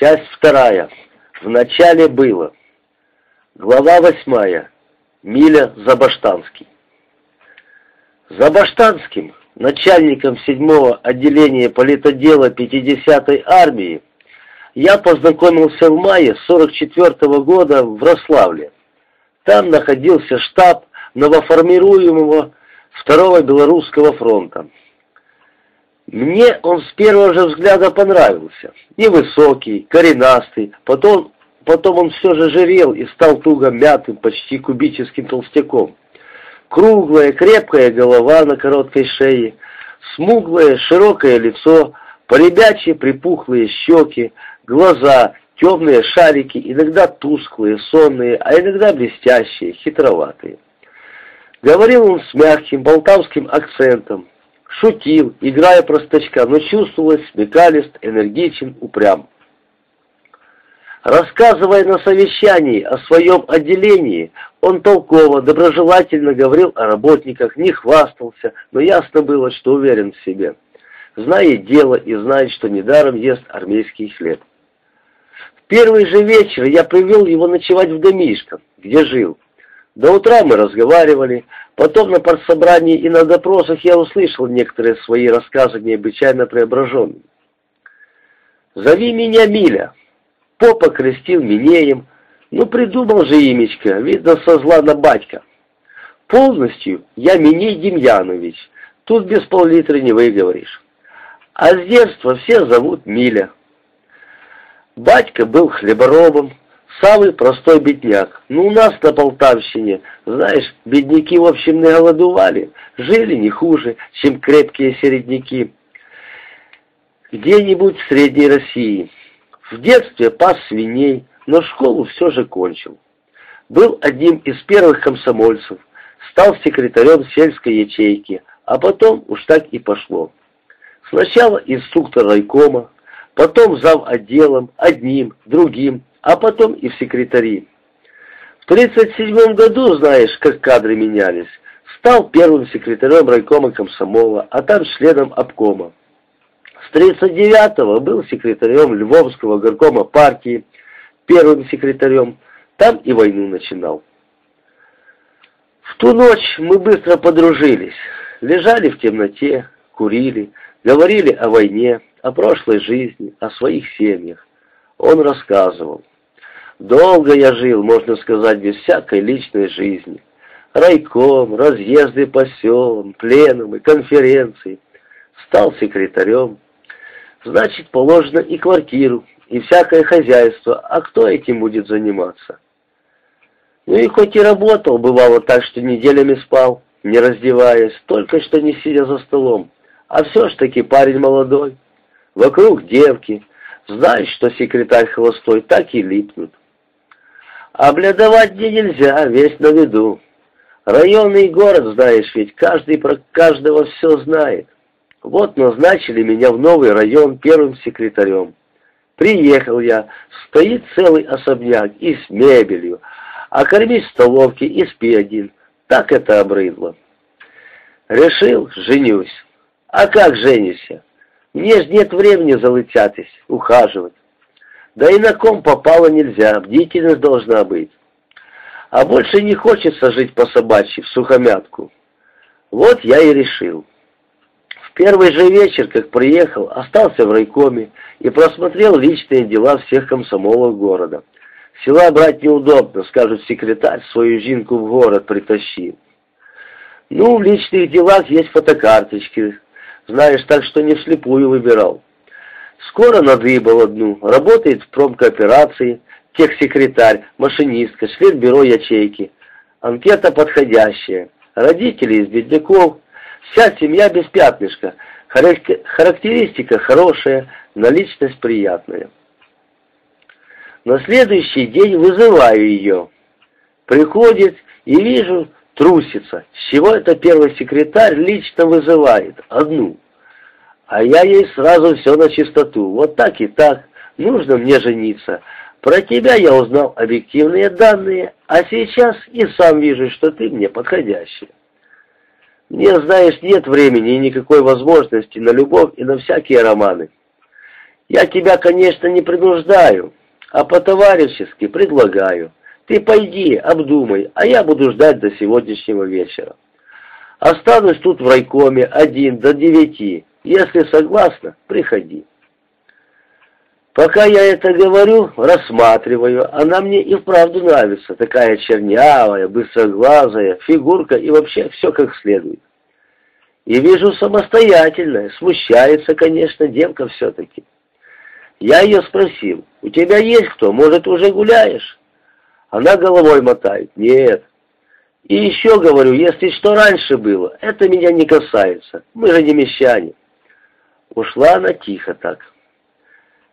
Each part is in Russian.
Часть вторая. В начале было. Глава восьмая. Миля Забаштанский. Забаштанским, начальником седьмого отделения политодела 50-й армии, я познакомился в мае 44 -го года в Рославле. Там находился штаб новоформируемого Второго Белорусского фронта. Мне он с первого же взгляда понравился. Невысокий, коренастый, потом, потом он все же жирел и стал туго мятым, почти кубическим толстяком. Круглая, крепкая голова на короткой шее, смуглое, широкое лицо, поребячьи припухлые щеки, глаза, темные шарики, иногда тусклые, сонные, а иногда блестящие, хитроватые. Говорил он с мягким болтавским акцентом, шутил, играя простачка, но чувствовалось смекалист, энергичен, упрям. Рассказывая на совещании о своем отделении, он толково, доброжелательно говорил о работниках, не хвастался, но ясно было, что уверен в себе. Знает дело и знает, что недаром ест армейский хлеб. В первый же вечер я привел его ночевать в домишко, где жил. До утра мы разговаривали, потом на партсобрании и на допросах я услышал некоторые свои рассказы необычайно преображенные. «Зови меня Миля». Попа крестил Минеем, ну придумал же имечко, видно со зла на батька. Полностью я Миней Демьянович, тут без пол-литра не выговоришь. А с детства все зовут Миля. Батька был хлеборобом, Самый простой бедняк. Ну, у нас на Полтавщине, знаешь, бедняки, в общем, не голодували, жили не хуже, чем крепкие середняки. Где-нибудь в Средней России. В детстве пас свиней, но школу все же кончил. Был одним из первых комсомольцев, стал секретарем сельской ячейки, а потом уж так и пошло. Сначала инструктор райкома, потом зав отделом, одним, другим, а потом и в секретари. В 1937 году, знаешь, как кадры менялись, стал первым секретарем райкома комсомола, а там членом обкома. С 1939 был секретарем Львовского горкома партии, первым секретарем, там и войну начинал. В ту ночь мы быстро подружились, лежали в темноте, курили, говорили о войне, о прошлой жизни, о своих семьях. Он рассказывал. Долго я жил, можно сказать, без всякой личной жизни. Райком, разъезды по селам, пленумы, конференции. Стал секретарем. Значит, положено и квартиру, и всякое хозяйство. А кто этим будет заниматься? Ну и хоть и работал, бывало так, что неделями спал, не раздеваясь, только что не сидя за столом. А все ж таки парень молодой. Вокруг девки. Знаешь, что секретарь холостой, так и липнут. Облядовать мне нельзя, весь на виду. Районный город, знаешь ведь, каждый про каждого все знает. Вот назначили меня в новый район первым секретарем. Приехал я, стоит целый особняк и с мебелью, а кормить в столовке и спи один. Так это обрыдло. Решил, женюсь. А как женишься? Мне ж нет времени залытятись, ухаживать. Да и на ком попало нельзя, бдительность должна быть. А больше не хочется жить по собачьи, в сухомятку. Вот я и решил. В первый же вечер, как приехал, остался в райкоме и просмотрел личные дела всех комсомолов города. Села брать неудобно, скажет секретарь, свою жинку в город притащи. Ну, в личных делах есть фотокарточки, знаешь, так что не вслепую выбирал. Скоро надыбал одну, работает в промкооперации, техсекретарь, машинистка, член бюро ячейки. Анкета подходящая. Родители из бедняков, вся семья без пятнышка. Характеристика хорошая, наличность приятная. На следующий день вызываю ее. Приходит и вижу, трусится. С чего это первый секретарь лично вызывает? Одну. А я ей сразу все на чистоту. Вот так и так. Нужно мне жениться. Про тебя я узнал объективные данные, а сейчас и сам вижу, что ты мне подходящий. Мне, знаешь, нет времени и никакой возможности на любовь и на всякие романы. Я тебя, конечно, не принуждаю, а по-товарищески предлагаю. Ты пойди, обдумай, а я буду ждать до сегодняшнего вечера. Останусь тут в райкоме один до девяти. Если согласна, приходи. Пока я это говорю, рассматриваю, она мне и вправду нравится, такая чернявая, быстроглазая, фигурка и вообще все как следует. И вижу самостоятельная, смущается, конечно, девка все-таки. Я ее спросил, у тебя есть кто, может, уже гуляешь? Она головой мотает, нет. И еще говорю, если что раньше было, это меня не касается, мы же не мещане. Ушла она тихо так.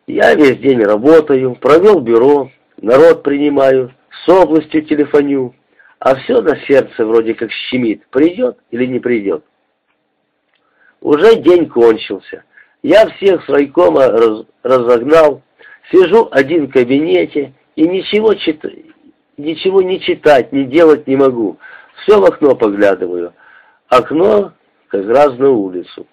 Я весь день работаю, провел бюро, народ принимаю, с областью телефоню, а все на сердце вроде как щемит, придет или не придет. Уже день кончился. Я всех с райкома раз, разогнал, сижу один в кабинете и ничего, чит... ничего не читать, не делать не могу. Все в окно поглядываю. Окно как раз на улицу.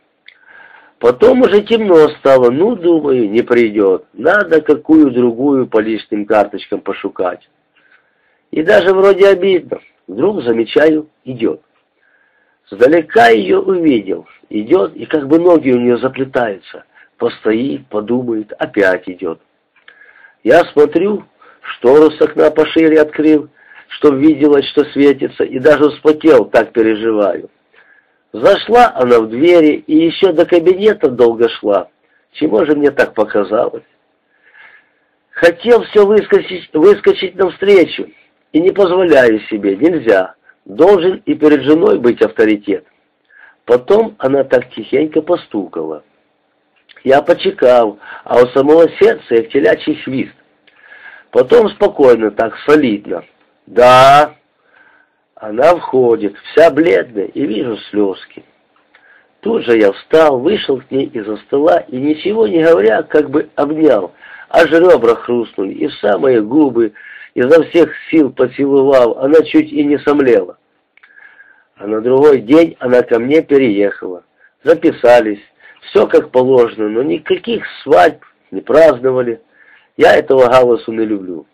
Потом уже темно стало, ну, думаю, не придет. Надо какую другую по личным карточкам пошукать. И даже вроде обидно. Вдруг замечаю, идет. Сдалека ее увидел. Идет, и как бы ноги у нее заплетаются. Постоит, подумает, опять идет. Я смотрю, штору с окна пошире открыл, чтоб виделось, что светится, и даже вспотел, так переживаю. Зашла она в двери и еще до кабинета долго шла. Чего же мне так показалось? Хотел все выскочить, выскочить навстречу, и не позволяю себе, нельзя. Должен и перед женой быть авторитет. Потом она так тихенько постукала. Я почекал, а у самого сердца як телячий свист. Потом спокойно, так солидно. «Да». Она входит, вся бледная, и вижу слезки. Тут же я встал, вышел к ней из-за стола и, ничего не говоря, как бы обнял, аж ребра хрустнули, и в самые губы, изо всех сил поцеловал, она чуть и не сомлела. А на другой день она ко мне переехала. Записались, все как положено, но никаких свадьб не праздновали. Я этого галасу не люблю.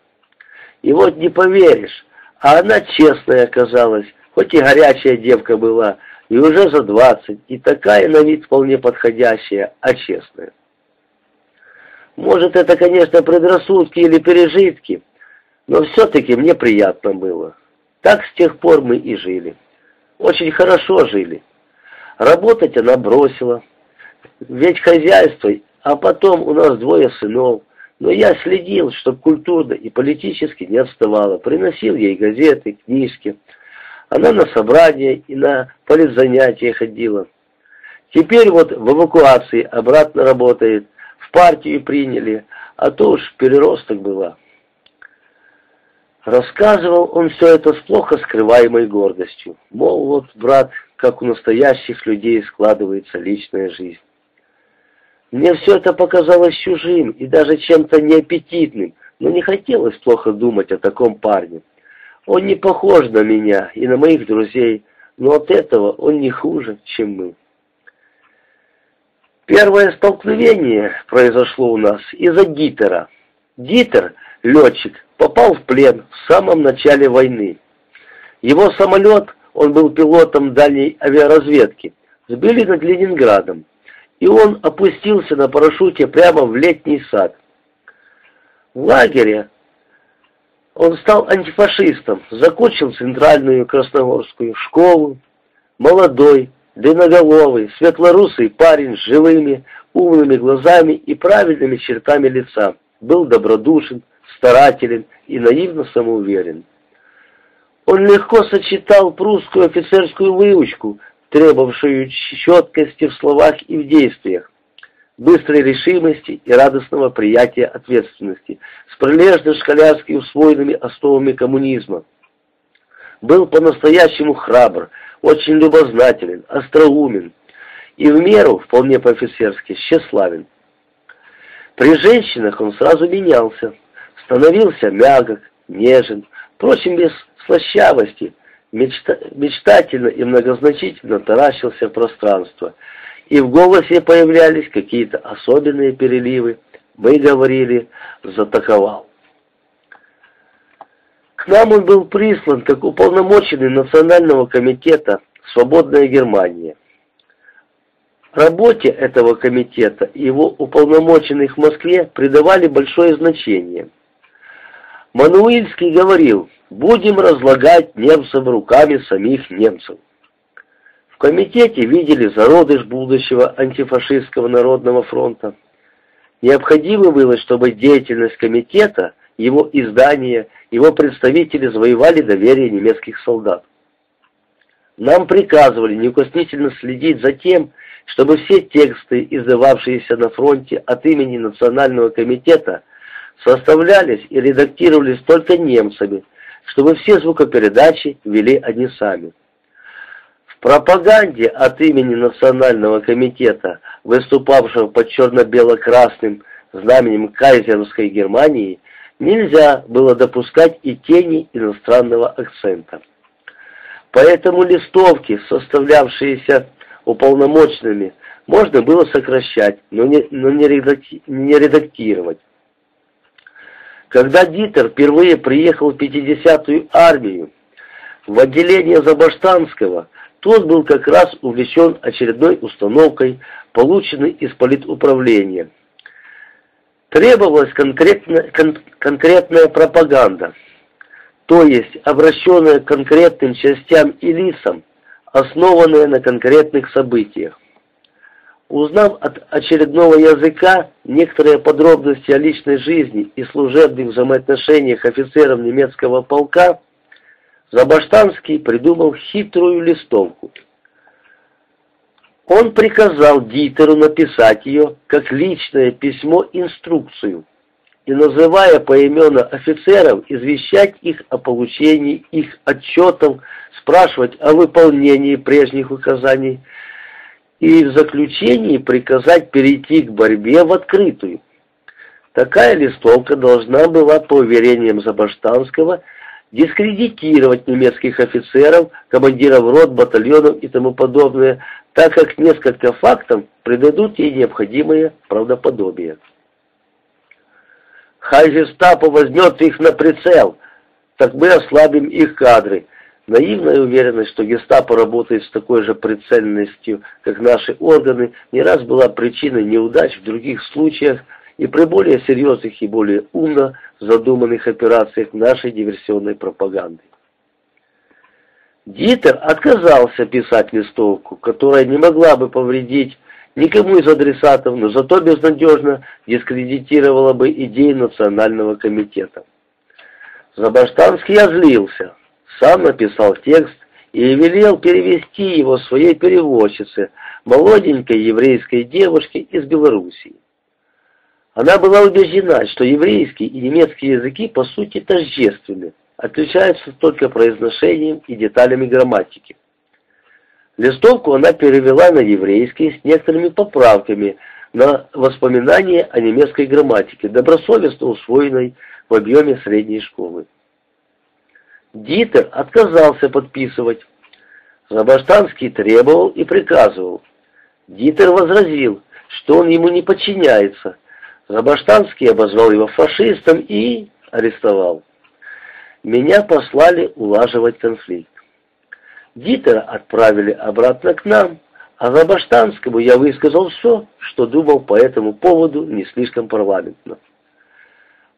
И вот не поверишь, а она честная оказалась, хоть и горячая девка была, и уже за двадцать, и такая на вид вполне подходящая, а честная. Может, это, конечно, предрассудки или пережитки, но все-таки мне приятно было. Так с тех пор мы и жили. Очень хорошо жили. Работать она бросила. Ведь хозяйство, а потом у нас двое сынов. Но я следил, чтобы культурно и политически не отставала. Приносил ей газеты, книжки. Она на собрания и на политзанятия ходила. Теперь вот в эвакуации обратно работает. В партию приняли, а то уж переросток была. Рассказывал он все это с плохо скрываемой гордостью. Мол, вот, брат, как у настоящих людей складывается личная жизнь. Мне все это показалось чужим и даже чем-то неаппетитным, но не хотелось плохо думать о таком парне. Он не похож на меня и на моих друзей, но от этого он не хуже, чем мы. Первое столкновение произошло у нас из-за Дитера. Дитер, летчик, попал в плен в самом начале войны. Его самолет, он был пилотом дальней авиаразведки, сбили над Ленинградом, и он опустился на парашюте прямо в летний сад. В лагере он стал антифашистом, закончил Центральную Красногорскую школу, молодой, длинноголовый, светлорусый парень с живыми, умными глазами и правильными чертами лица, был добродушен, старателен и наивно самоуверен. Он легко сочетал прусскую офицерскую выучку, требовавшую четкости в словах и в действиях, быстрой решимости и радостного приятия ответственности, с прилежно школярски усвоенными основами коммунизма. Был по-настоящему храбр, очень любознателен, остроумен и в меру, вполне по-офицерски, тщеславен. При женщинах он сразу менялся, становился мягок, нежен, впрочем, без слащавости, мечта, мечтательно и многозначительно таращился в пространство, и в голосе появлялись какие-то особенные переливы, Мы говорили, затаковал. К нам он был прислан как уполномоченный Национального комитета «Свободная Германия». Работе этого комитета и его уполномоченных в Москве придавали большое значение. Мануильский говорил, будем разлагать немцев руками самих немцев. В комитете видели зародыш будущего антифашистского народного фронта. Необходимо было, чтобы деятельность комитета, его издания, его представители завоевали доверие немецких солдат. Нам приказывали неукоснительно следить за тем, чтобы все тексты, издававшиеся на фронте от имени Национального комитета, составлялись и редактировались только немцами, чтобы все звукопередачи вели они сами. В пропаганде от имени Национального комитета, выступавшего под черно-бело-красным знаменем кайзеровской Германии, нельзя было допускать и тени иностранного акцента. Поэтому листовки, составлявшиеся уполномоченными, можно было сокращать, но не, но не редактировать. Когда Дитер впервые приехал в 50-ю армию, в отделение Забаштанского, тот был как раз увлечен очередной установкой, полученной из политуправления. Требовалась конкретно, кон, конкретная пропаганда, то есть обращенная к конкретным частям и лицам, основанная на конкретных событиях. Узнав от очередного языка некоторые подробности о личной жизни и служебных взаимоотношениях офицеров немецкого полка, Забаштанский придумал хитрую листовку. Он приказал Дитеру написать ее как личное письмо-инструкцию и, называя поименно офицеров, извещать их о получении их отчетов, спрашивать о выполнении прежних указаний и в заключении приказать перейти к борьбе в открытую. Такая листовка должна была, по уверениям Забаштанского, дискредитировать немецких офицеров, командиров рот, батальонов и тому подобное, так как несколько фактов придадут ей необходимое правдоподобие. Хай гестапо возьмет их на прицел, так мы ослабим их кадры. Наивная уверенность, что гестапо работает с такой же прицельностью, как наши органы, не раз была причиной неудач в других случаях и при более серьезных и более умно задуманных операциях нашей диверсионной пропаганды. Дитер отказался писать листовку, которая не могла бы повредить никому из адресатов, но зато безнадежно дискредитировала бы идеи Национального комитета. Забаштанский озлился, сам написал текст и велел перевести его своей переводчице, молоденькой еврейской девушке из Белоруссии. Она была убеждена, что еврейский и немецкий языки по сути тождественны, отличаются только произношением и деталями грамматики. Листовку она перевела на еврейский с некоторыми поправками на воспоминания о немецкой грамматике, добросовестно усвоенной в объеме средней школы. Дитер отказался подписывать. Забаштанский требовал и приказывал. Дитер возразил, что он ему не подчиняется. Забаштанский обозвал его фашистом и арестовал. Меня послали улаживать конфликт. Дитера отправили обратно к нам, а Забаштанскому я высказал все, что думал по этому поводу не слишком парламентно.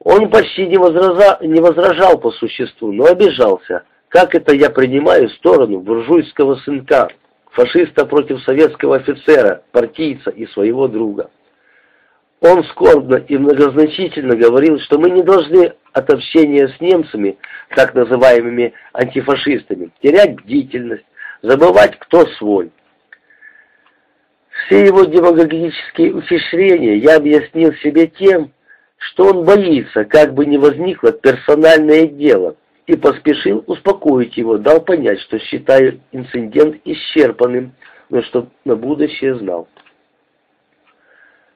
Он почти не, возраза, не возражал по существу, но обижался, как это я принимаю сторону буржуйского сынка, фашиста против советского офицера, партийца и своего друга. Он скорбно и многозначительно говорил, что мы не должны от общения с немцами, так называемыми антифашистами, терять бдительность, забывать, кто свой. Все его демагогические ухищрения я объяснил себе тем, что он боится, как бы не возникло персональное дело, и поспешил успокоить его, дал понять, что считаю инцидент исчерпанным, но что на будущее знал.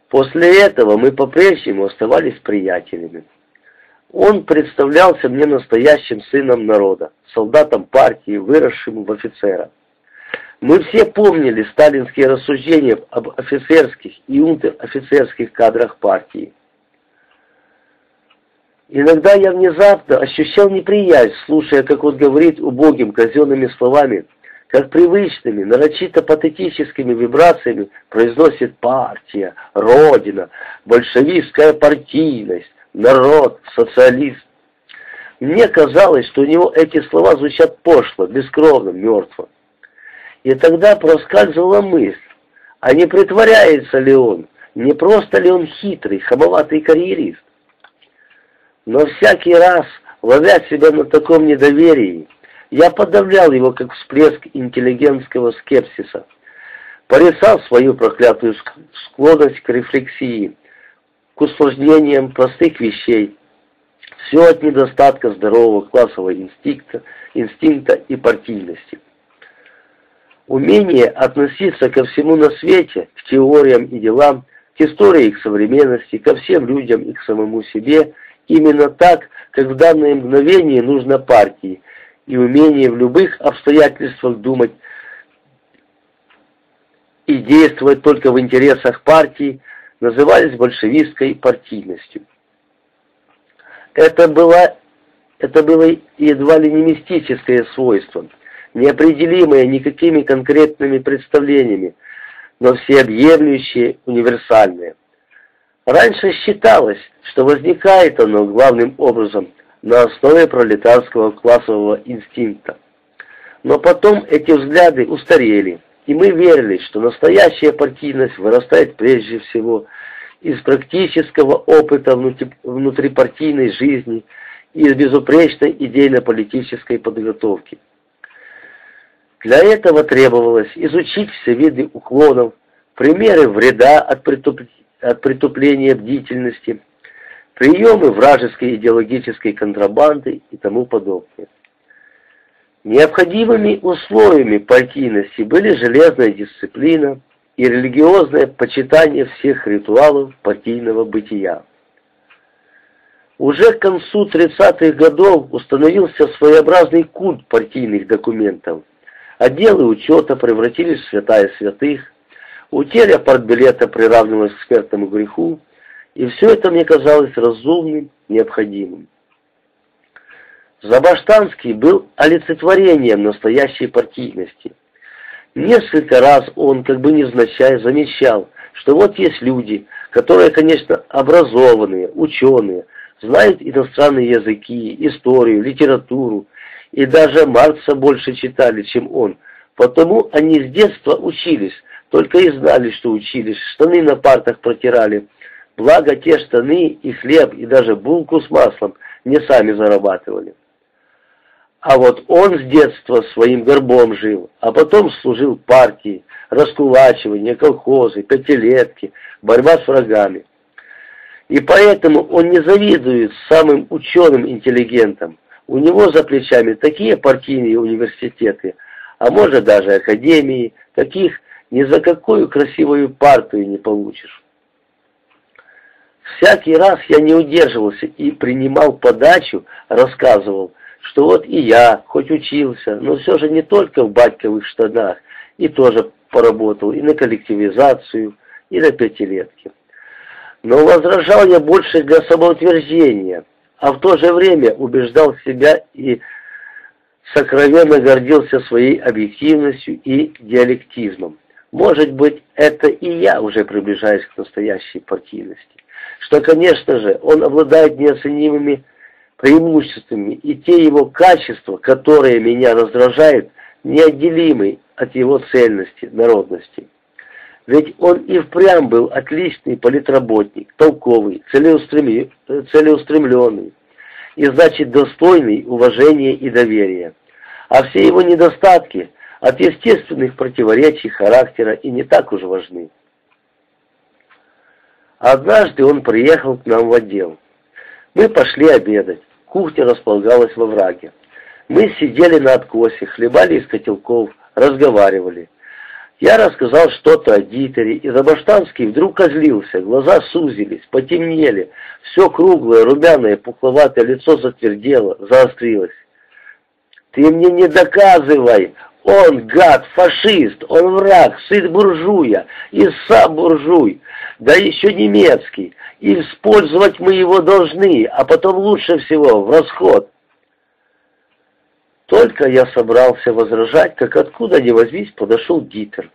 После этого мы по-прежнему оставались приятелями. Он представлялся мне настоящим сыном народа, солдатом партии, выросшим в офицера. Мы все помнили сталинские рассуждения об офицерских и унтер-офицерских кадрах партии. Иногда я внезапно ощущал неприязнь, слушая, как он говорит убогим казенными словами, как привычными, нарочито патетическими вибрациями произносит партия, родина, большевистская партийность, народ, социалист. Мне казалось, что у него эти слова звучат пошло, бескровно, мертво. И тогда проскальзывала мысль, а не притворяется ли он, не просто ли он хитрый, хамоватый карьерист. Но всякий раз, ловя себя на таком недоверии, я подавлял его, как всплеск интеллигентского скепсиса, порисал свою проклятую склонность к рефлексии, к усложнениям простых вещей, все от недостатка здорового классового инстинкта, инстинкта и партийности. Умение относиться ко всему на свете, к теориям и делам, к истории и к современности, ко всем людям и к самому себе – именно так, как в данное мгновение нужно партии, и умение в любых обстоятельствах думать и действовать только в интересах партии, назывались большевистской партийностью. Это было, это было едва ли не мистическое свойство, неопределимое никакими конкретными представлениями, но всеобъемлющее, универсальное. Раньше считалось, что возникает оно главным образом на основе пролетарского классового инстинкта. Но потом эти взгляды устарели, и мы верили, что настоящая партийность вырастает прежде всего из практического опыта внутрипартийной жизни и из безупречной идейно-политической подготовки. Для этого требовалось изучить все виды уклонов, примеры вреда от от притупления бдительности, приемы вражеской идеологической контрабанды и тому подобное. Необходимыми условиями партийности были железная дисциплина и религиозное почитание всех ритуалов партийного бытия. Уже к концу 30-х годов установился своеобразный культ партийных документов. Отделы учета превратились в святая святых, Утеря партбилета приравнивалась к смертному греху, и все это мне казалось разумным, необходимым. Забаштанский был олицетворением настоящей партийности. Несколько раз он, как бы невзначай, замечал, что вот есть люди, которые, конечно, образованные, ученые, знают иностранные языки, историю, литературу, и даже Маркса больше читали, чем он, потому они с детства учились, только и знали, что учились, штаны на партах протирали. Благо те штаны и хлеб, и даже булку с маслом не сами зарабатывали. А вот он с детства своим горбом жил, а потом служил партии, раскулачивание, колхозы, пятилетки, борьба с врагами. И поэтому он не завидует самым ученым интеллигентам. У него за плечами такие партийные университеты, а может даже академии, таких ни за какую красивую партию не получишь. Всякий раз я не удерживался и принимал подачу, рассказывал, что вот и я, хоть учился, но все же не только в батьковых штанах, и тоже поработал и на коллективизацию, и на пятилетке. Но возражал я больше для самоутверждения, а в то же время убеждал себя и сокровенно гордился своей объективностью и диалектизмом. Может быть, это и я уже приближаюсь к настоящей партийности. Что, конечно же, он обладает неоценимыми преимуществами, и те его качества, которые меня раздражают, неотделимы от его цельности, народности. Ведь он и впрямь был отличный политработник, толковый, целеустремленный, и значит достойный уважения и доверия. А все его недостатки от естественных противоречий характера и не так уж важны. Однажды он приехал к нам в отдел. Мы пошли обедать. Кухня располагалась во враге. Мы сидели на откосе, хлебали из котелков, разговаривали. Я рассказал что-то о Дитере, и Забаштанский вдруг озлился, глаза сузились, потемнели, все круглое, румяное, пухловатое лицо затвердело, заострилось. «Ты мне не доказывай!» Он гад, фашист, он враг, сын буржуя, и сам буржуй, да еще немецкий. использовать мы его должны, а потом лучше всего в расход. Только я собрался возражать, как откуда ни возьмись подошел Дитер.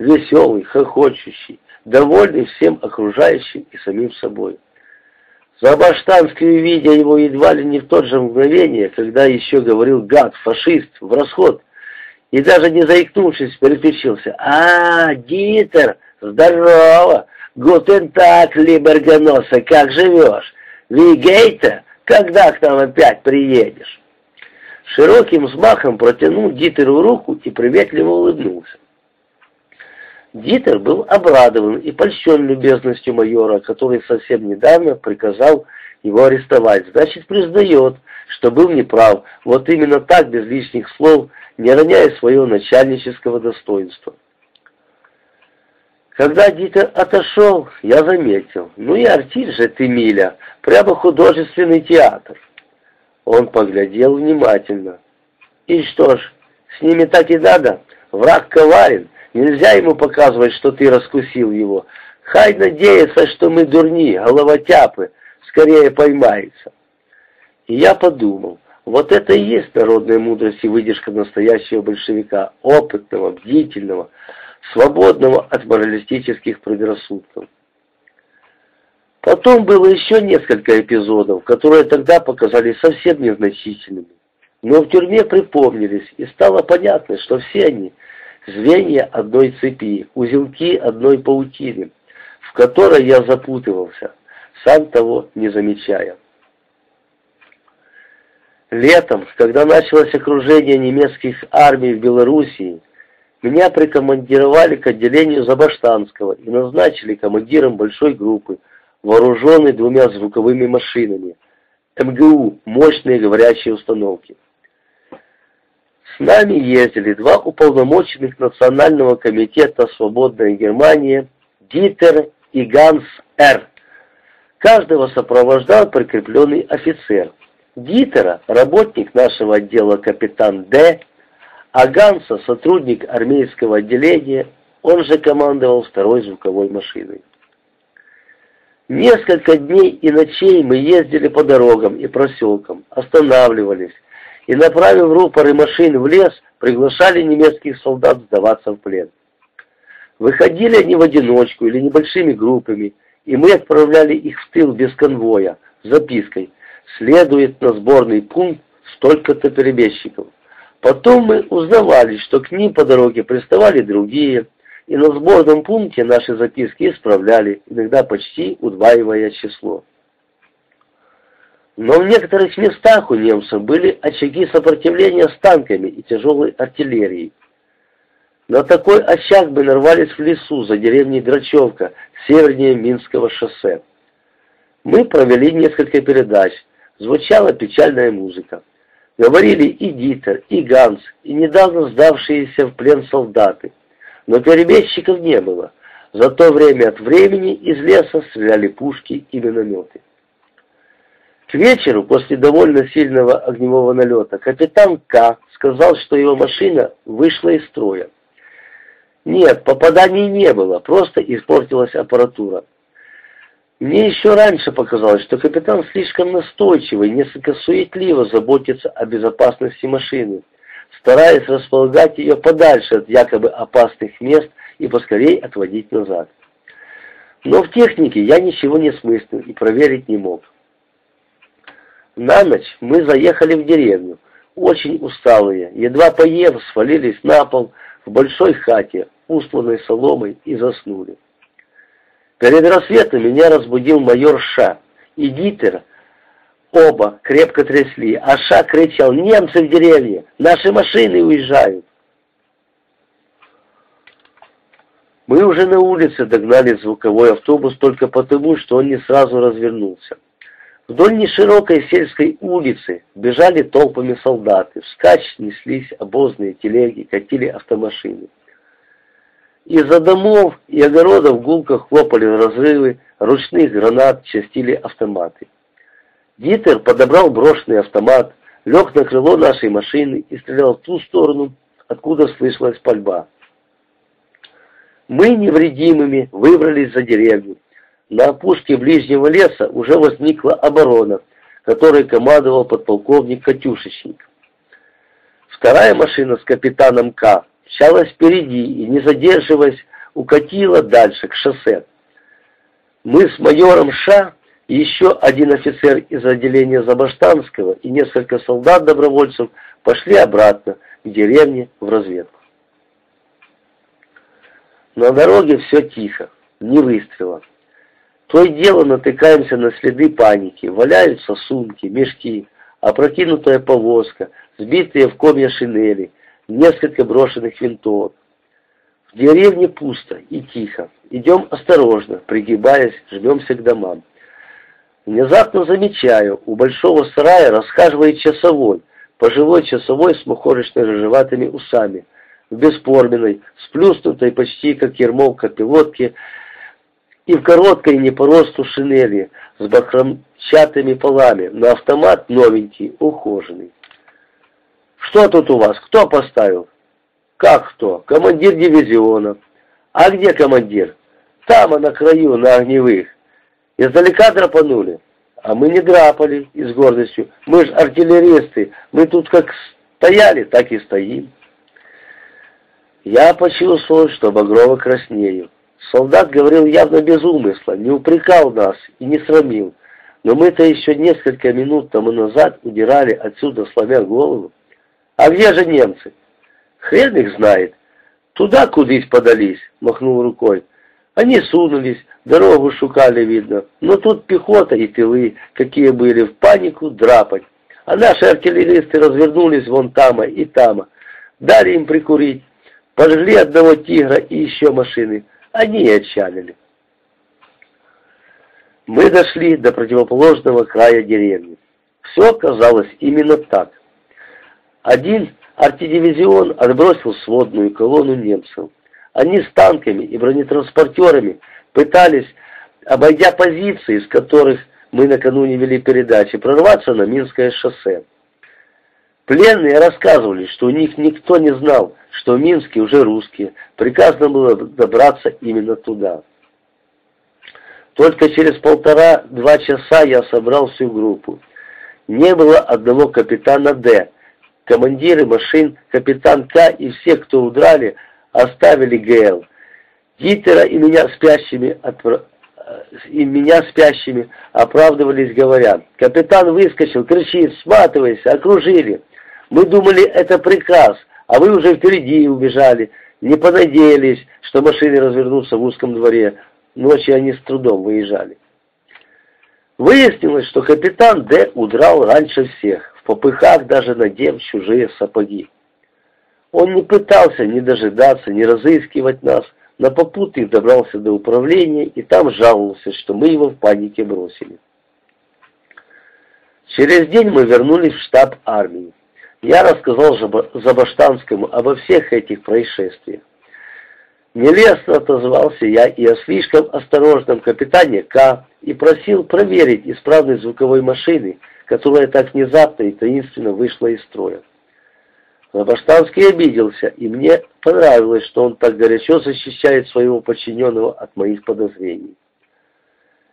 Веселый, хохочущий, довольный всем окружающим и самим собой. Забаштанский, видя его едва ли не в тот же мгновение, когда еще говорил гад, фашист, в расход, и даже не заикнувшись, переключился. «А, Дитер, здорово! Гутен так, либергоноса, как живешь? Вигейта, когда к нам опять приедешь?» Широким взмахом протянул Дитеру руку и приветливо улыбнулся. Дитер был обрадован и польщен любезностью майора, который совсем недавно приказал его арестовать. Значит, признает, что был неправ, вот именно так, без лишних слов, не роняя своего начальнического достоинства. Когда Дитер отошел, я заметил, ну и артель же ты, Миля, прямо художественный театр. Он поглядел внимательно. И что ж, с ними так и надо, враг коварен, Нельзя ему показывать, что ты раскусил его. Хай надеется, что мы дурни, головотяпы, скорее поймается. И я подумал, вот это и есть народная мудрость и выдержка настоящего большевика, опытного, бдительного, свободного от моралистических предрассудков. Потом было еще несколько эпизодов, которые тогда показались совсем незначительными. Но в тюрьме припомнились, и стало понятно, что все они – звенья одной цепи, узелки одной паутины, в которой я запутывался, сам того не замечая. Летом, когда началось окружение немецких армий в Белоруссии, меня прикомандировали к отделению Забаштанского и назначили командиром большой группы, вооруженной двумя звуковыми машинами, МГУ, мощные говорящие установки. С нами ездили два уполномоченных Национального комитета «Свободная Германия» Дитер и Ганс Р. Каждого сопровождал прикрепленный офицер. Дитера – работник нашего отдела капитан Д, а Ганса – сотрудник армейского отделения, он же командовал второй звуковой машиной. Несколько дней и ночей мы ездили по дорогам и проселкам, останавливались, и, направив рупоры машин в лес, приглашали немецких солдат сдаваться в плен. Выходили они в одиночку или небольшими группами, и мы отправляли их в тыл без конвоя, с запиской «Следует на сборный пункт столько-то перебежчиков». Потом мы узнавали, что к ним по дороге приставали другие, и на сборном пункте наши записки исправляли, иногда почти удваивая число. Но в некоторых местах у немцев были очаги сопротивления с танками и тяжелой артиллерией. На такой очаг мы нарвались в лесу за деревней Драчевка, севернее Минского шоссе. Мы провели несколько передач, звучала печальная музыка. Говорили и Дитер, и Ганс, и недавно сдавшиеся в плен солдаты. Но перебежчиков не было. Зато время от времени из леса стреляли пушки и минометы. К вечеру, после довольно сильного огневого налета, капитан К. сказал, что его машина вышла из строя. Нет, попаданий не было, просто испортилась аппаратура. Мне еще раньше показалось, что капитан слишком настойчиво и несколько суетливо заботится о безопасности машины, стараясь располагать ее подальше от якобы опасных мест и поскорей отводить назад. Но в технике я ничего не смыслил и проверить не мог. На ночь мы заехали в деревню, очень усталые, едва поев, свалились на пол в большой хате, устланной соломой, и заснули. Перед рассветом меня разбудил майор Ша и Дитер. Оба крепко трясли, а Ша кричал «Немцы в деревне! Наши машины уезжают!» Мы уже на улице догнали звуковой автобус только потому, что он не сразу развернулся. Вдоль неширокой сельской улицы бежали толпами солдаты, вскачь неслись обозные телеги, катили автомашины. Из-за домов и огородов гулко хлопали разрывы, ручных гранат частили автоматы. Дитер подобрал брошенный автомат, лег на крыло нашей машины и стрелял в ту сторону, откуда слышалась пальба. Мы невредимыми выбрались за деревню. На опушке ближнего леса уже возникла оборона, которой командовал подполковник Катюшечник. Вторая машина с капитаном К. мчалась впереди и, не задерживаясь, укатила дальше, к шоссе. Мы с майором Ша еще один офицер из отделения Забаштанского и несколько солдат-добровольцев пошли обратно к деревне в разведку. На дороге все тихо, ни выстрела. То и дело натыкаемся на следы паники, валяются сумки, мешки, опрокинутая повозка, сбитые в комья шинели, несколько брошенных винтовок. В деревне пусто и тихо. Идем осторожно, пригибаясь, жмемся к домам. Внезапно замечаю, у большого сарая расхаживает часовой, пожилой часовой с мухорочной рыжеватыми усами, в бесформенной, сплюснутой почти как ермолка пилотки и в короткой не по росту шинели с бахромчатыми полами, на автомат новенький, ухоженный. «Что тут у вас? Кто поставил?» «Как кто? Командир дивизиона». «А где командир?» «Там, а на краю, на огневых». Издалека драпанули. А мы не драпали и с гордостью. Мы же артиллеристы. Мы тут как стояли, так и стоим. Я почувствовал, что багрово краснею. Солдат говорил явно без умысла, не упрекал нас и не срамил. Но мы-то еще несколько минут тому назад удирали отсюда, сломя голову. А где же немцы? Хрен их знает. Туда кудись подались, махнул рукой. Они сунулись, дорогу шукали, видно. Но тут пехота и тылы, какие были, в панику драпать. А наши артиллеристы развернулись вон тама и тама. Дали им прикурить. Пожгли одного тигра и еще машины. Они и отчалили. Мы дошли до противоположного края деревни. Все оказалось именно так. Один артидивизион отбросил сводную колонну немцев. Они с танками и бронетранспортерами пытались, обойдя позиции, из которых мы накануне вели передачи, прорваться на Минское шоссе. Пленные рассказывали, что у них никто не знал, что в Минске уже русские. Приказано было добраться именно туда. Только через полтора-два часа я собрал всю группу. Не было одного капитана «Д», командиры машин, капитан К и все, кто удрали, оставили ГЛ. Гитлера и меня спящими отпра... и меня спящими оправдывались, говоря, капитан выскочил, кричит, сматывайся, окружили. Мы думали, это приказ, а вы уже впереди убежали, не понадеялись, что машины развернутся в узком дворе. Ночью они с трудом выезжали. Выяснилось, что капитан Д удрал раньше всех, попыхах даже надев чужие сапоги. Он не пытался ни дожидаться, ни разыскивать нас, на попутных добрался до управления и там жаловался, что мы его в панике бросили. Через день мы вернулись в штаб армии. Я рассказал Забаштанскому обо всех этих происшествиях. Нелестно отозвался я и о слишком осторожном капитане К. и просил проверить исправность звуковой машины, которая так внезапно и таинственно вышла из строя. Лобоштанский обиделся, и мне понравилось, что он так горячо защищает своего подчиненного от моих подозрений.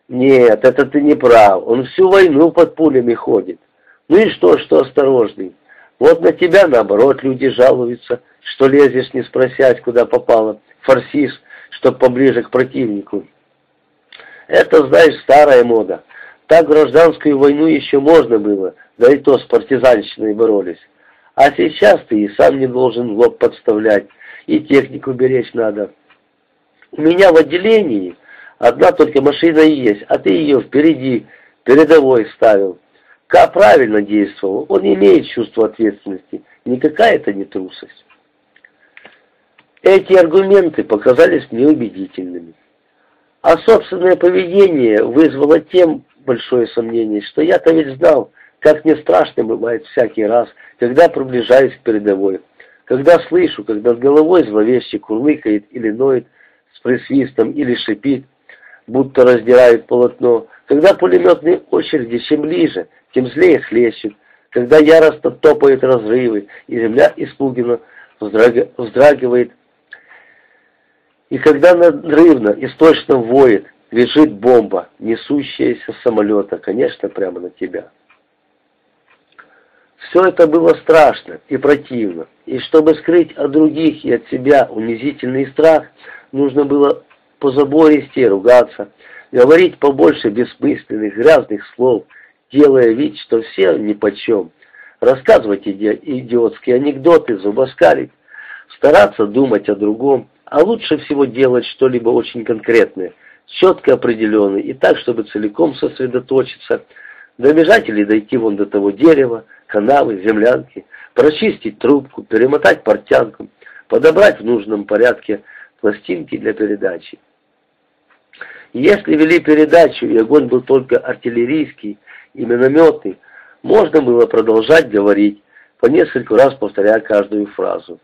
«Нет, это ты не прав. Он всю войну под пулями ходит. Ну и что, что осторожный? Вот на тебя, наоборот, люди жалуются, что лезешь, не спросять, куда попало, форсишь, чтоб поближе к противнику. Это, знаешь, старая мода. Так гражданскую войну еще можно было, да и то с партизанщиной боролись. А сейчас ты и сам не должен лоб подставлять, и технику беречь надо. У меня в отделении одна только машина и есть, а ты ее впереди, передовой ставил. Ка правильно действовал, он имеет чувство ответственности, никакая это не трусость. Эти аргументы показались неубедительными. А собственное поведение вызвало тем большое сомнение, что я-то ведь знал, как мне страшно бывает всякий раз, когда приближаюсь к передовой. Когда слышу, как над головой зловеще курлыкает или ноет с присвистом или шипит, будто раздирает полотно. Когда пулеметные очереди чем ближе, тем злее хлещут. Когда яростно топают разрывы, и земля испуганно вздрагивает. И когда надрывно, источно воет, лежит бомба, несущаяся с самолета, конечно, прямо на тебя. Все это было страшно и противно, и чтобы скрыть от других и от себя унизительный страх, нужно было позабористее ругаться, говорить побольше бессмысленных, грязных слов, делая вид, что все нипочем, рассказывать иди идиотские анекдоты, зубоскалить, стараться думать о другом, а лучше всего делать что-либо очень конкретное, четко определенное, и так, чтобы целиком сосредоточиться, добежать или дойти вон до того дерева, канавы, землянки, прочистить трубку, перемотать портянку, подобрать в нужном порядке пластинки для передачи. Если вели передачу, и огонь был только артиллерийский и минометный, можно было продолжать говорить, по нескольку раз повторяя каждую фразу.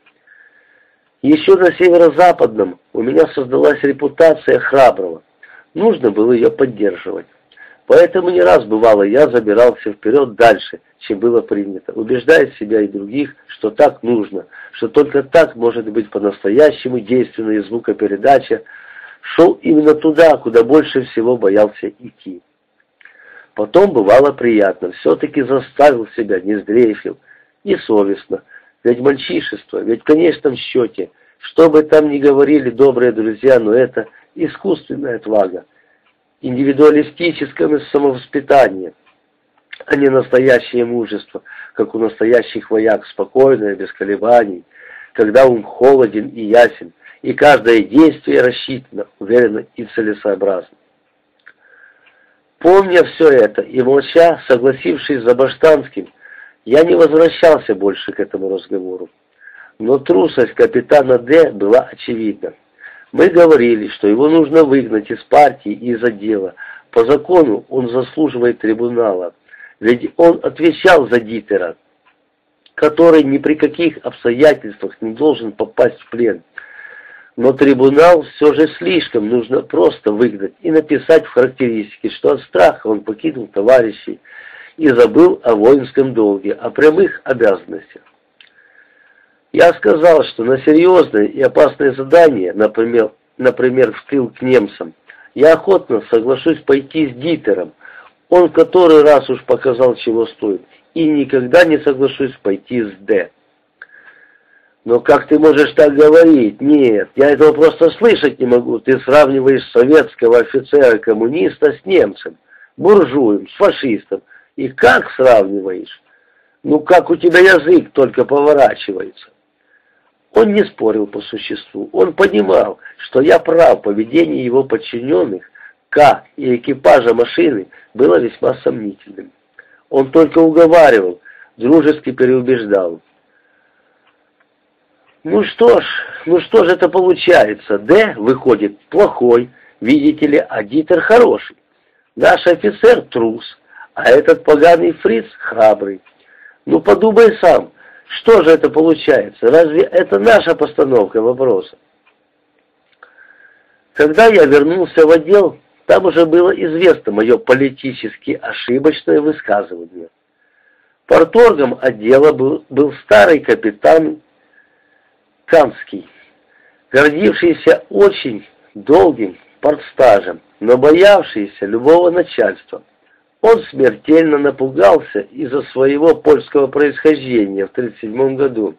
Еще на северо-западном у меня создалась репутация храброго. Нужно было ее поддерживать. Поэтому не раз бывало, я забирался вперед дальше, чем было принято, убеждая себя и других, что так нужно, что только так может быть по-настоящему действенная звукопередача, шел именно туда, куда больше всего боялся идти. Потом бывало приятно, все-таки заставил себя, не сдрейфил, не совестно, ведь мальчишество, ведь в конечном счете, что бы там ни говорили добрые друзья, но это искусственная отвага, индивидуалистическое самовоспитание, а не настоящее мужество, как у настоящих вояк, спокойное, без колебаний, когда ум холоден и ясен, и каждое действие рассчитано, уверенно и целесообразно. Помня все это и молча, согласившись за Баштанским, я не возвращался больше к этому разговору. Но трусость капитана Д была очевидна. Мы говорили, что его нужно выгнать из партии и из отдела. По закону он заслуживает трибунала, ведь он отвечал за Дитера, который ни при каких обстоятельствах не должен попасть в плен. Но трибунал все же слишком нужно просто выгнать и написать в характеристике, что от страха он покинул товарищей и забыл о воинском долге, о прямых обязанностях. Я сказал, что на серьезное и опасное задание, например, например, в тыл к немцам, я охотно соглашусь пойти с Дитером. Он который раз уж показал, чего стоит, и никогда не соглашусь пойти с Д. Но как ты можешь так говорить? Нет, я этого просто слышать не могу. Ты сравниваешь советского офицера-коммуниста с немцем, буржуем, с фашистом. И как сравниваешь? Ну как у тебя язык только поворачивается? Он не спорил по существу. Он понимал, что я прав, поведение его подчиненных, К и экипажа машины было весьма сомнительным. Он только уговаривал, дружески переубеждал. Ну что ж, ну что же это получается? Д выходит плохой, видите ли, а Дитер хороший. Наш офицер трус, а этот поганый фриц храбрый. Ну подумай сам, что же это получается? Разве это наша постановка вопроса? Когда я вернулся в отдел, там уже было известно мое политически ошибочное высказывание. Порторгом отдела был, был старый капитан Канский, гордившийся очень долгим портстажем, но боявшийся любого начальства. Он смертельно напугался из-за своего польского происхождения в 1937 году.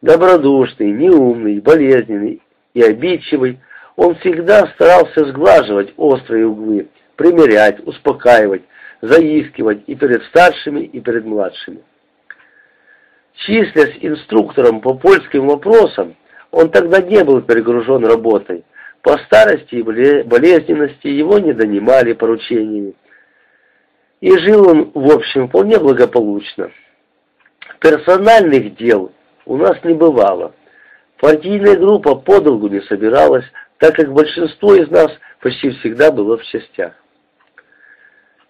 Добродушный, неумный, болезненный и обидчивый, он всегда старался сглаживать острые углы, примерять, успокаивать, заискивать и перед старшими, и перед младшими. Числясь инструктором по польским вопросам, он тогда не был перегружен работой. По старости и болезненности его не донимали поручениями. И жил он, в общем, вполне благополучно. Персональных дел у нас не бывало. Партийная группа подолгу не собиралась, так как большинство из нас почти всегда было в частях.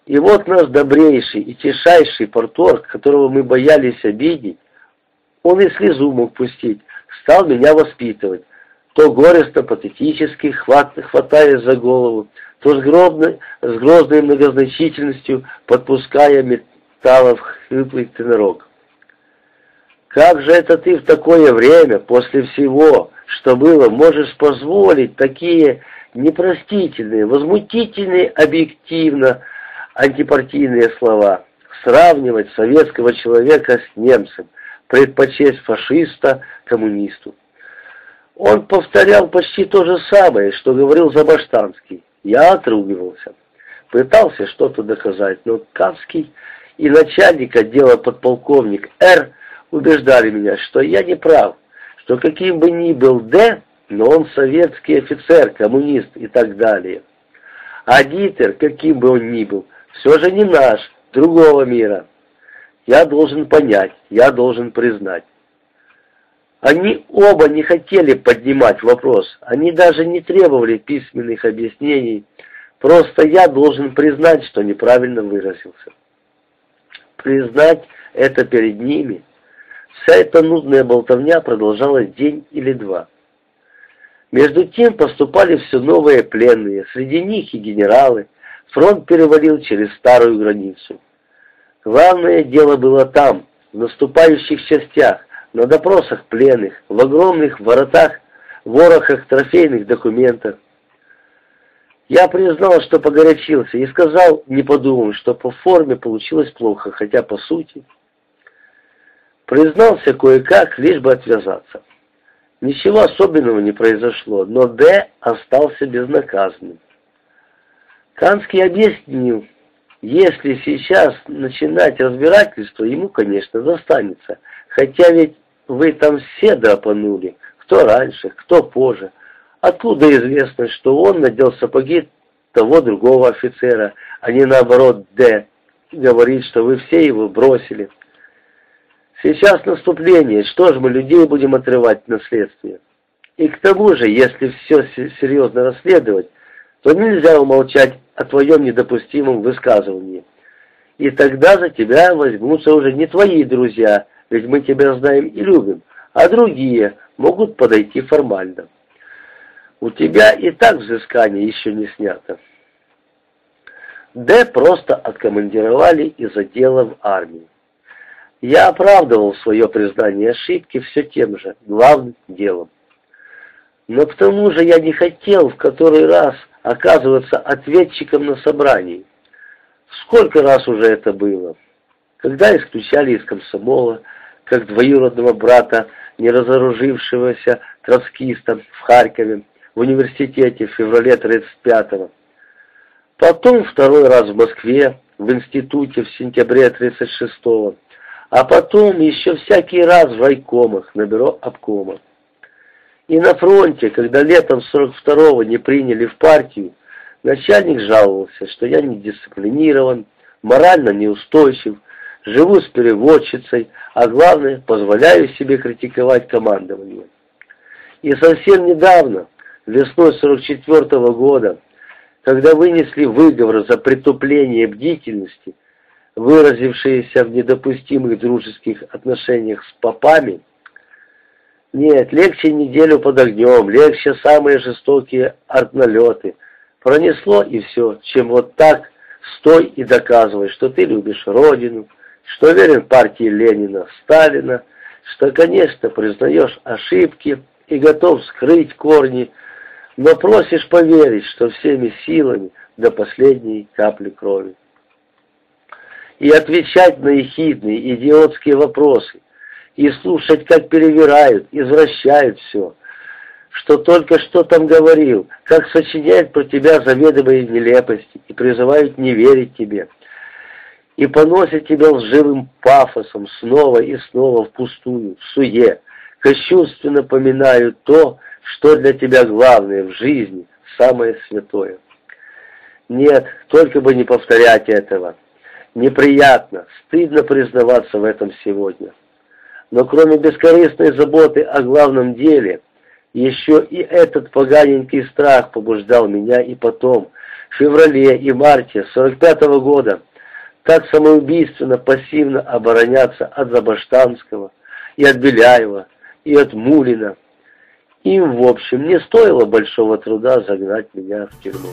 И вот наш добрейший и тишайший порторг, которого мы боялись обидеть, он и слезу мог пустить, стал меня воспитывать, то горестно-патетически, хват, хватаясь за голову, то с, гробной, с грозной многозначительностью подпуская металлов хриплый тенорок. «Как же это ты в такое время, после всего, что было, можешь позволить такие непростительные, возмутительные объективно антипартийные слова. Сравнивать советского человека с немцем, предпочесть фашиста коммунисту. Он повторял почти то же самое, что говорил Забаштанский. Я отругивался. Пытался что-то доказать, но Кавский и начальник отдела подполковник Р. убеждали меня, что я не прав, что каким бы ни был Д, но он советский офицер, коммунист и так далее. А Гитлер, каким бы он ни был, все же не наш, другого мира. Я должен понять, я должен признать. Они оба не хотели поднимать вопрос, они даже не требовали письменных объяснений, просто я должен признать, что неправильно выразился. Признать это перед ними. Вся эта нудная болтовня продолжалась день или два. Между тем поступали все новые пленные, среди них и генералы. Фронт перевалил через старую границу. Главное дело было там, в наступающих частях, на допросах пленных, в огромных воротах, ворохах трофейных документов. Я признал, что погорячился, и сказал, не подумав, что по форме получилось плохо, хотя по сути. Признался кое-как, лишь бы отвязаться. Ничего особенного не произошло, но Д остался безнаказанным. Канский объяснил, если сейчас начинать разбирательство, ему, конечно, застанется, хотя ведь вы там все драпанули, кто раньше, кто позже. Откуда известно, что он надел сапоги того другого офицера, а не наоборот Д, говорит, что вы все его бросили. Сейчас наступление, что же мы людей будем отрывать на следствие? И к тому же, если все серьезно расследовать, то нельзя умолчать о твоем недопустимом высказывании. И тогда за тебя возьмутся уже не твои друзья, ведь мы тебя знаем и любим, а другие могут подойти формально. У тебя и так взыскание еще не снято. Д просто откомандировали из отдела в армию. Я оправдывал свое признание ошибки все тем же, главным делом. Но к тому же я не хотел в который раз оказываться ответчиком на собрании. Сколько раз уже это было? Когда исключали из комсомола, как двоюродного брата, не разоружившегося троцкиста в Харькове, в университете в феврале 35-го. Потом второй раз в Москве, в институте в сентябре 36-го а потом еще всякий раз в райкомах на бюро обкома. И на фронте, когда летом 42-го не приняли в партию, начальник жаловался, что я не дисциплинирован, морально неустойчив, живу с переводчицей, а главное, позволяю себе критиковать командование. И совсем недавно, весной 44 -го года, когда вынесли выговор за притупление бдительности, выразившиеся в недопустимых дружеских отношениях с попами, нет, легче неделю под огнем, легче самые жестокие артналеты. Пронесло и все, чем вот так стой и доказывай, что ты любишь Родину, что верен партии Ленина, Сталина, что, конечно, признаешь ошибки и готов скрыть корни, но просишь поверить, что всеми силами до последней капли крови. И отвечать на ехидные, идиотские вопросы, и слушать, как перевирают, извращают все, что только что там говорил, как сочиняют про тебя заведомые нелепости и призывают не верить тебе, и поносят тебя лживым пафосом снова и снова впустую, в суе, кощунственно поминают то, что для тебя главное в жизни, самое святое. Нет, только бы не повторять этого. Неприятно, стыдно признаваться в этом сегодня. Но кроме бескорыстной заботы о главном деле, еще и этот поганенький страх побуждал меня и потом, в феврале и марте 45 -го года, так самоубийственно пассивно обороняться от Забаштанского, и от Беляева, и от Мулина. Им, в общем, не стоило большого труда загнать меня в тюрьму.